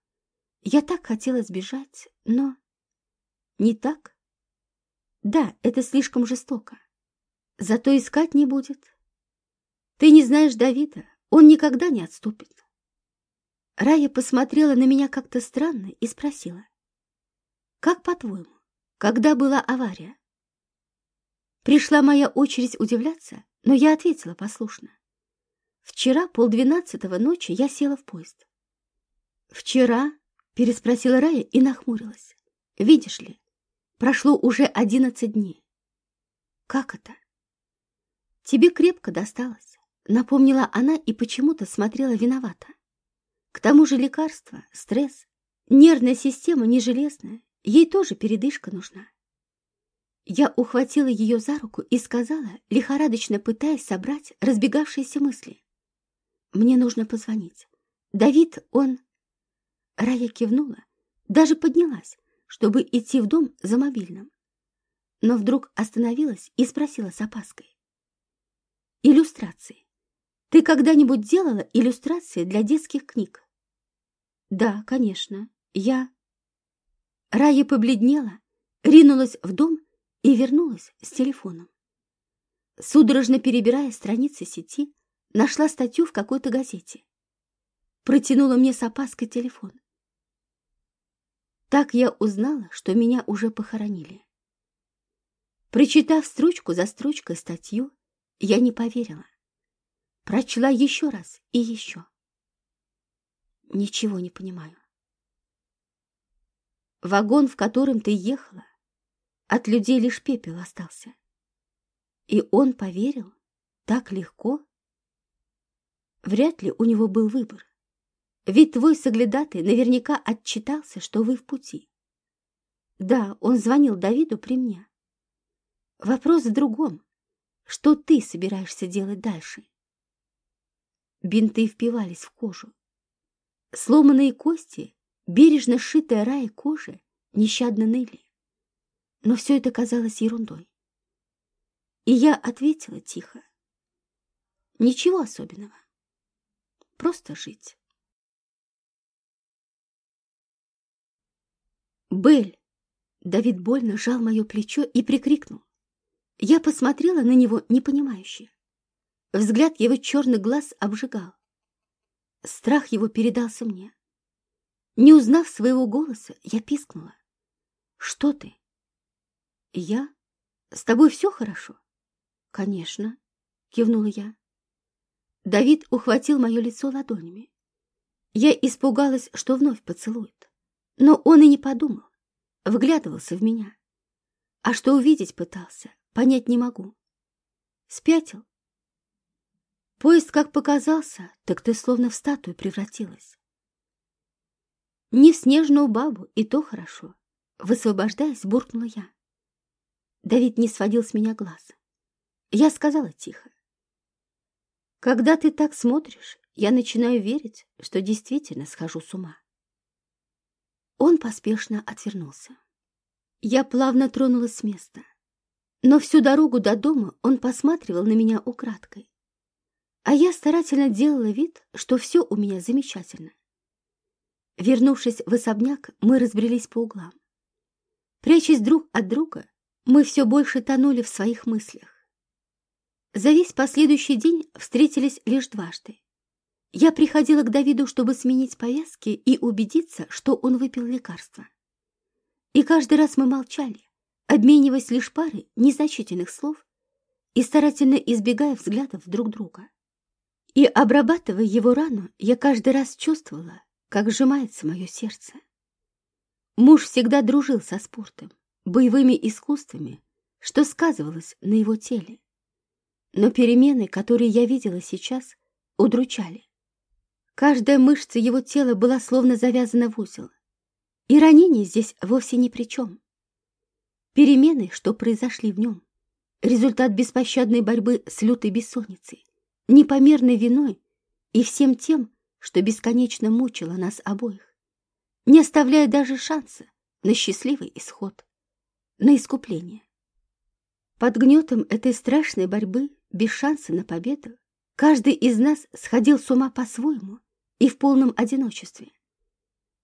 Я так хотела сбежать, но... Не так? Да, это слишком жестоко. Зато искать не будет. Ты не знаешь Давида, он никогда не отступит. Рая посмотрела на меня как-то странно и спросила. Как по-твоему, когда была авария? Пришла моя очередь удивляться, но я ответила послушно. Вчера полдвенадцатого ночи я села в поезд. «Вчера?» — переспросила Рая и нахмурилась. «Видишь ли, прошло уже одиннадцать дней». «Как это?» «Тебе крепко досталось», — напомнила она и почему-то смотрела виновата. «К тому же лекарства, стресс, нервная система не железная, ей тоже передышка нужна». Я ухватила ее за руку и сказала, лихорадочно пытаясь собрать разбегавшиеся мысли. «Мне нужно позвонить. Давид, он...» Рая кивнула, даже поднялась, чтобы идти в дом за мобильным. Но вдруг остановилась и спросила с опаской. «Иллюстрации. Ты когда-нибудь делала иллюстрации для детских книг?» «Да, конечно. Я...» Рая побледнела, ринулась в дом и вернулась с телефоном. Судорожно перебирая страницы сети, нашла статью в какой-то газете. Протянула мне с опаской телефон. Так я узнала, что меня уже похоронили. Прочитав строчку за строчкой статью, я не поверила. Прочла еще раз и еще. Ничего не понимаю. Вагон, в котором ты ехала, от людей лишь пепел остался. И он поверил так легко. Вряд ли у него был выбор. Ведь твой соглядатый наверняка отчитался, что вы в пути. Да, он звонил Давиду при мне. Вопрос в другом. Что ты собираешься делать дальше? Бинты впивались в кожу. Сломанные кости, бережно сшитая рая кожи, нещадно ныли. Но все это казалось ерундой. И я ответила тихо. Ничего особенного. Просто жить. Бель! Давид больно сжал мое плечо и прикрикнул. Я посмотрела на него непонимающе. Взгляд его черных глаз обжигал. Страх его передался мне. Не узнав своего голоса, я пискнула. «Что ты?» «Я? С тобой все хорошо?» «Конечно», — кивнула я. Давид ухватил мое лицо ладонями. Я испугалась, что вновь поцелует. Но он и не подумал, вглядывался в меня. А что увидеть пытался, понять не могу. Спятил? Поезд как показался, так ты словно в статую превратилась. Не в снежную бабу, и то хорошо. Высвобождаясь, буркнула я. Давид не сводил с меня глаз. Я сказала тихо. Когда ты так смотришь, я начинаю верить, что действительно схожу с ума. Он поспешно отвернулся. Я плавно тронулась с места. Но всю дорогу до дома он посматривал на меня украдкой. А я старательно делала вид, что все у меня замечательно. Вернувшись в особняк, мы разбрелись по углам. Прячась друг от друга, мы все больше тонули в своих мыслях. За весь последующий день встретились лишь дважды. Я приходила к Давиду, чтобы сменить повязки и убедиться, что он выпил лекарство. И каждый раз мы молчали, обмениваясь лишь парой незначительных слов и старательно избегая взглядов друг друга. И, обрабатывая его рану, я каждый раз чувствовала, как сжимается мое сердце. Муж всегда дружил со спортом, боевыми искусствами, что сказывалось на его теле. Но перемены, которые я видела сейчас, удручали. Каждая мышца его тела была словно завязана в узел. И ранение здесь вовсе ни при чем. Перемены, что произошли в нем, результат беспощадной борьбы с лютой бессонницей, непомерной виной и всем тем, что бесконечно мучило нас обоих, не оставляя даже шанса на счастливый исход, на искупление. Под гнетом этой страшной борьбы, без шанса на победу, каждый из нас сходил с ума по-своему и в полном одиночестве.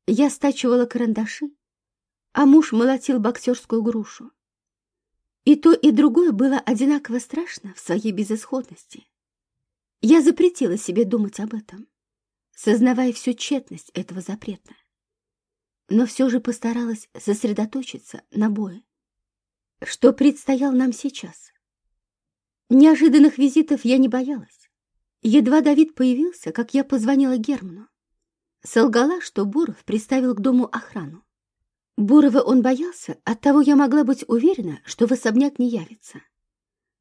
Я стачивала карандаши, а муж молотил боксерскую грушу. И то, и другое было одинаково страшно в своей безысходности. Я запретила себе думать об этом, сознавая всю тщетность этого запрета. Но все же постаралась сосредоточиться на бое, что предстоял нам сейчас. Неожиданных визитов я не боялась. Едва Давид появился, как я позвонила Герману. Солгала, что Буров приставил к дому охрану. Бурова он боялся, оттого я могла быть уверена, что в особняк не явится.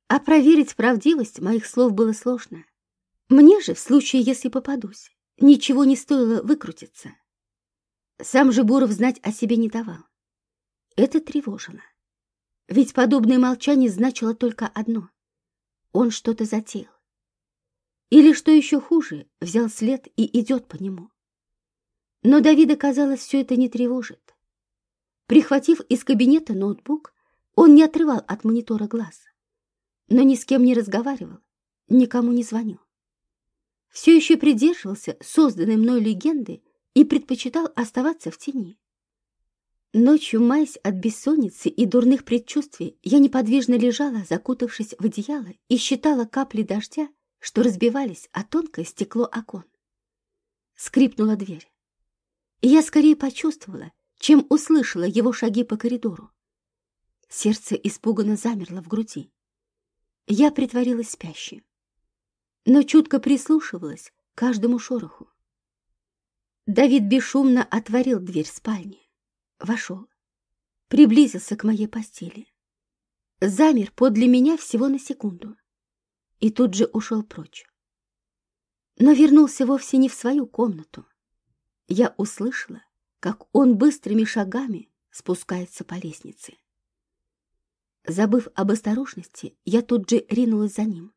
А проверить правдивость моих слов было сложно. Мне же, в случае, если попадусь, ничего не стоило выкрутиться. Сам же Буров знать о себе не давал. Это тревожило. Ведь подобное молчание значило только одно. Он что-то затеял. Или, что еще хуже, взял след и идет по нему. Но Давида, казалось, все это не тревожит. Прихватив из кабинета ноутбук, он не отрывал от монитора глаз, но ни с кем не разговаривал, никому не звонил. Все еще придерживался созданной мной легенды и предпочитал оставаться в тени. Ночью, маясь от бессонницы и дурных предчувствий, я неподвижно лежала, закутавшись в одеяло, и считала капли дождя, что разбивались о тонкое стекло окон. Скрипнула дверь и я скорее почувствовала, чем услышала его шаги по коридору. Сердце испуганно замерло в груди. Я притворилась спящей, но чутко прислушивалась к каждому шороху. Давид бесшумно отворил дверь спальни, вошел, приблизился к моей постели, замер подле меня всего на секунду и тут же ушел прочь. но вернулся вовсе не в свою комнату. Я услышала, как он быстрыми шагами спускается по лестнице. Забыв об осторожности, я тут же ринулась за ним.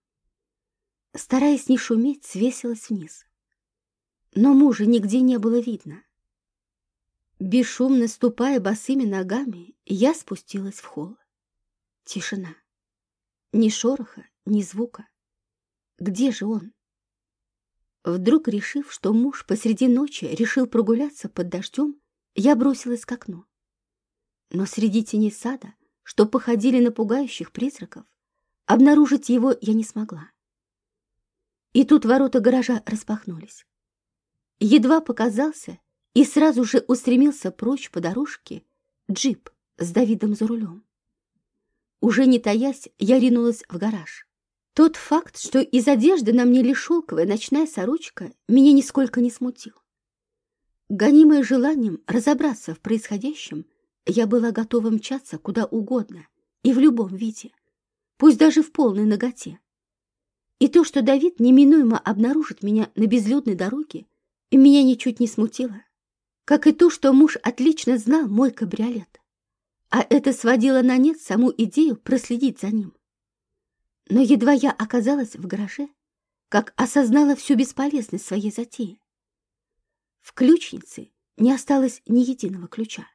Стараясь не шуметь, свесилась вниз. Но мужа нигде не было видно. Бесшумно ступая босыми ногами, я спустилась в холл. Тишина. Ни шороха, ни звука. Где же он? Вдруг, решив, что муж посреди ночи решил прогуляться под дождем, я бросилась к окну. Но среди теней сада, что походили на пугающих призраков, обнаружить его я не смогла. И тут ворота гаража распахнулись. Едва показался и сразу же устремился прочь по дорожке джип с Давидом за рулем. Уже не таясь, я ринулась в гараж. Тот факт, что из одежды на мне лишь шелковая ночная сорочка, меня нисколько не смутил. Гонимая желанием разобраться в происходящем, я была готова мчаться куда угодно и в любом виде, пусть даже в полной ноготе. И то, что Давид неминуемо обнаружит меня на безлюдной дороге, меня ничуть не смутило, как и то, что муж отлично знал мой кабриолет, а это сводило на нет саму идею проследить за ним. Но едва я оказалась в гараже, как осознала всю бесполезность своей затеи. В ключнице не осталось ни единого ключа.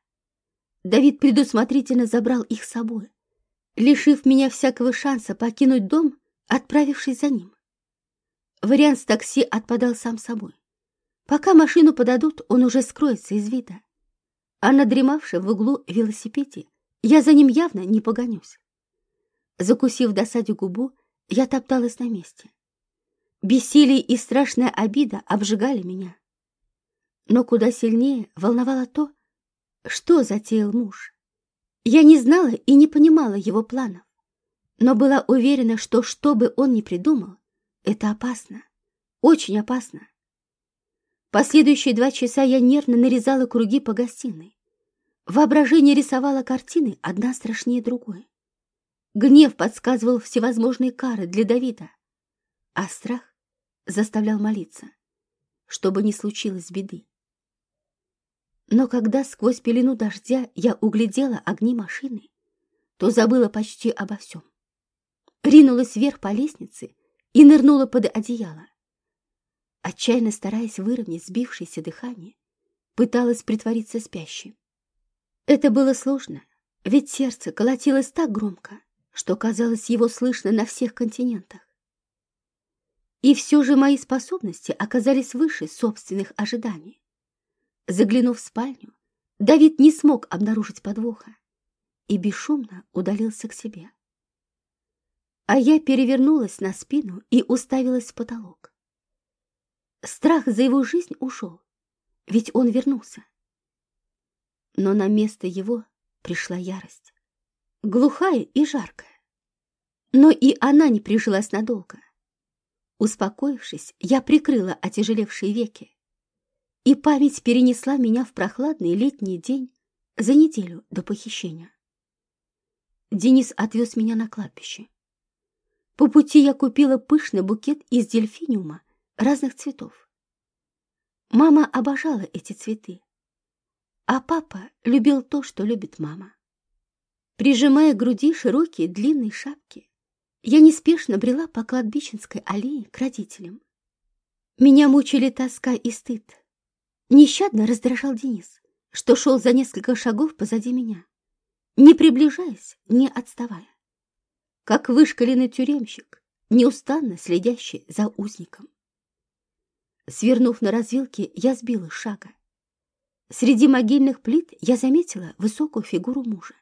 Давид предусмотрительно забрал их с собой, лишив меня всякого шанса покинуть дом, отправившись за ним. Вариант с такси отпадал сам собой. Пока машину подадут, он уже скроется из вида. А на дремавшем в углу велосипеде я за ним явно не погонюсь. Закусив досаде губу, я топталась на месте. Бессилие и страшная обида обжигали меня. Но куда сильнее волновало то, что затеял муж. Я не знала и не понимала его планов, но была уверена, что что бы он ни придумал, это опасно, очень опасно. Последующие два часа я нервно нарезала круги по гостиной. Воображение рисовало картины, одна страшнее другой. Гнев подсказывал всевозможные кары для Давида, а страх заставлял молиться, чтобы не случилось беды. Но когда сквозь пелену дождя я углядела огни машины, то забыла почти обо всем. Ринулась вверх по лестнице и нырнула под одеяло. Отчаянно стараясь выровнять сбившееся дыхание, пыталась притвориться спящей. Это было сложно, ведь сердце колотилось так громко, что казалось его слышно на всех континентах. И все же мои способности оказались выше собственных ожиданий. Заглянув в спальню, Давид не смог обнаружить подвоха и бесшумно удалился к себе. А я перевернулась на спину и уставилась в потолок. Страх за его жизнь ушел, ведь он вернулся. Но на место его пришла ярость глухая и жаркая. Но и она не прижилась надолго. Успокоившись, я прикрыла отяжелевшие веки, и память перенесла меня в прохладный летний день за неделю до похищения. Денис отвез меня на кладбище. По пути я купила пышный букет из дельфиниума разных цветов. Мама обожала эти цветы, а папа любил то, что любит мама. Прижимая к груди широкие длинные шапки, я неспешно брела по кладбищенской аллее к родителям. Меня мучили тоска и стыд. Нещадно раздражал Денис, что шел за несколько шагов позади меня, не приближаясь, не отставая. Как вышкаленный тюремщик, неустанно следящий за узником. Свернув на развилке, я сбила шага. Среди могильных плит я заметила высокую фигуру мужа.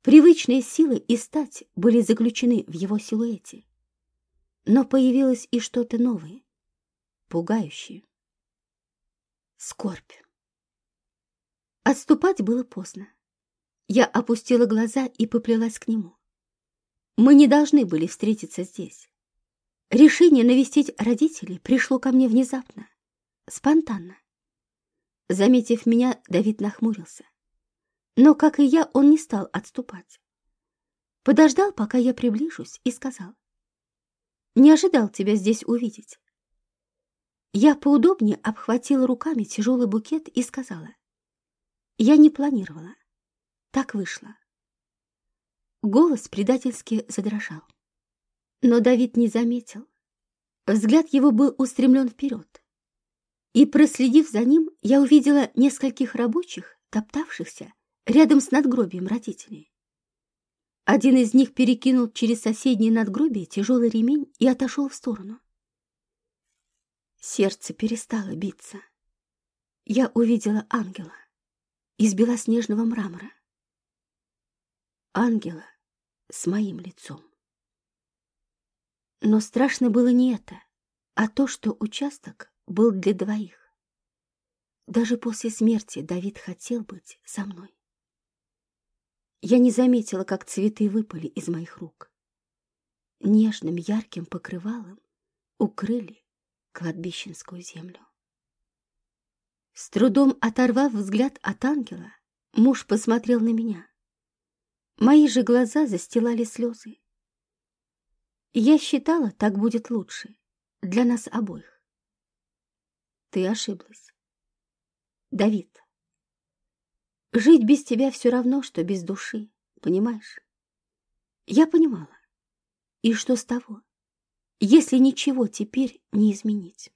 Привычные силы и стать были заключены в его силуэте. Но появилось и что-то новое, пугающее. Скорбь. Отступать было поздно. Я опустила глаза и поплелась к нему. Мы не должны были встретиться здесь. Решение навестить родителей пришло ко мне внезапно, спонтанно. Заметив меня, Давид нахмурился. Но, как и я, он не стал отступать. Подождал, пока я приближусь, и сказал. «Не ожидал тебя здесь увидеть. Я поудобнее обхватила руками тяжелый букет и сказала. Я не планировала. Так вышло. Голос предательски задрожал. Но Давид не заметил. Взгляд его был устремлен вперед. И, проследив за ним, я увидела нескольких рабочих, топтавшихся рядом с надгробием родителей. Один из них перекинул через соседнее надгробие тяжелый ремень и отошел в сторону. Сердце перестало биться. Я увидела ангела из белоснежного мрамора. Ангела с моим лицом. Но страшно было не это, а то, что участок был для двоих. Даже после смерти Давид хотел быть со мной. Я не заметила, как цветы выпали из моих рук. Нежным ярким покрывалом укрыли кладбищенскую землю. С трудом оторвав взгляд от ангела, муж посмотрел на меня. Мои же глаза застилали слезы. Я считала, так будет лучше. Для нас обоих. Ты ошиблась. Давид, жить без тебя все равно, что без души, понимаешь? Я понимала. И что с того, если ничего теперь не изменить?